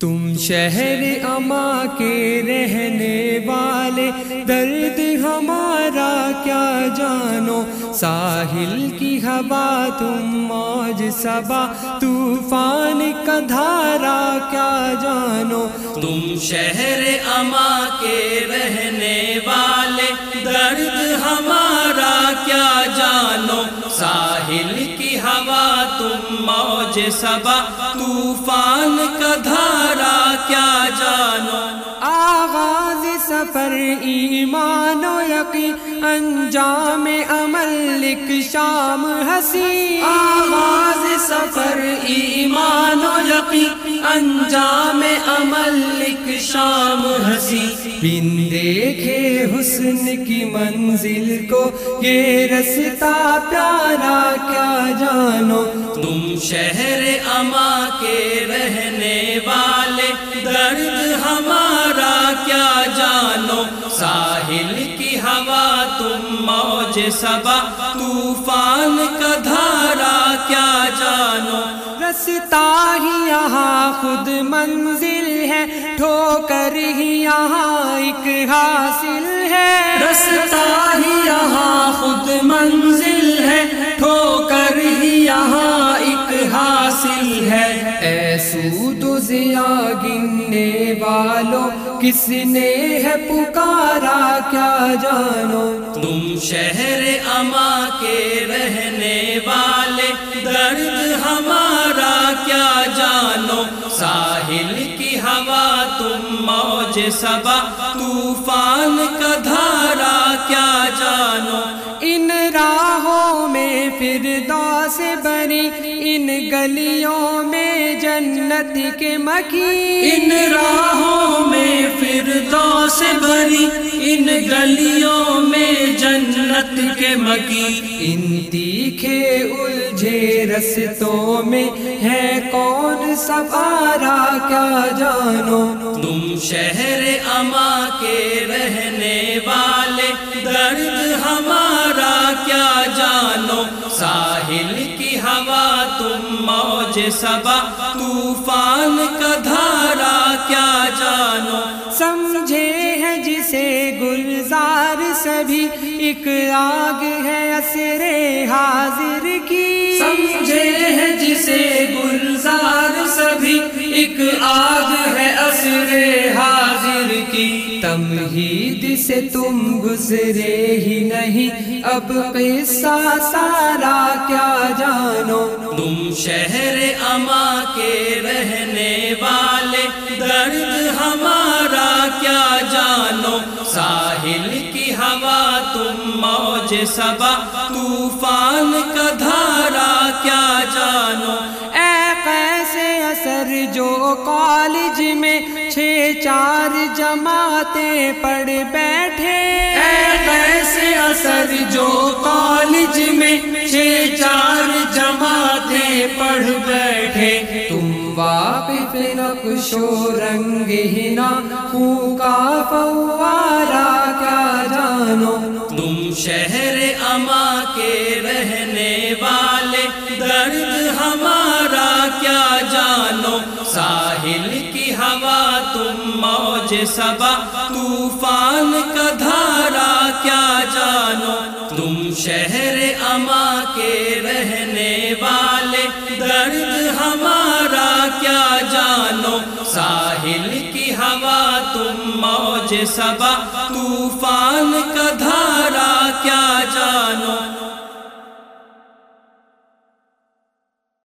تم شہر اما کے رہنے والے، درد ہمارا کیا جانو؟ ساحل کی ہوا تم موج سبا طوفان کا دھارا کیا جانو؟ تم شہر اما کے رہنے والے، درد ہمارا کیا جانو؟ ساحل کی ہوا تم موج سبا طوفان کا دھارا کیا جانو؟ سفر، ایمان و یقی انجام عمل، لکھ شام ہنسی آغاز سفر، ایمان و یقی انجام عمل، لکھ شام ہنسی بن دیکھے حسن کی منزل کو، یہ رستا پیارا، کیا جانو؟ تم شہر اما کے رہنے والے، درد ہمارا موج سبا طوفان کا دھارا کیا جانو؟ رستا ہی یہاں خود منزل ہے ٹھوکر ہی یہاں ایک حاصل ہے۔ رستا ہی یہاں خود منزل ہے ٹھوکر ہی یہاں ایک حاصل ہے۔ ایسو تو ضیا گننے والوں کس نے ہے پکارا کیا جانو؟ تم شہر اما کے رہنے والے، درد ہمارا کیا جانو؟ ساحل کی ہوا تم موج سبا طوفان کا دھارا کیا جانو؟ ان راہوں میں پھر سے بری ان گلیوں میں جنت کے مکی ان راہوں میں پھر سے بری ان گلیوں میں جنت کے مکی ان تیکھے الجھے رستوں میں ہے کون سوارا کیا جانو تم شہر اما کے رہنے والے درد ہمارا موج سبا طوفان کا دھارا کیا جانو؟ سمجھے ہے جسے گلزار سبھی ایک آگ ہے اثر حاضر کی۔ سمجھے ہے جسے گلزار سبھی ایک آگ تمہید سے تم گزرے ہی نہیں۔ اب قصہ سارا کیا جانو؟ تم شہر اما کے رہنے والے۔ درد ہمارا کیا جانو؟ ساحل کی ہوا تم موج سبا طوفان کا دھارا کیا جانو؟ اے کیسے اثر جو کالج میں چھ چار جماعتیں پڑھ بیٹھے۔ کیسے اثر جو کالج میں چھ چار جماعتیں پڑھ بیٹھے۔ تم واقف نقش و رنگ ہنا خوں کا فوارا کیا جانو۔ تم شہر اما کے رہنے والے درد جانو ساحل کی ہوا تم موج سبا، طوفان کا دھارا، کیا جانو؟ تم شہر اما کے رہنے والے، درد ہمارا، کیا جانو؟ ساحل کی ہوا تم موج سبا، طوفان کا دھارا، کیا جانو؟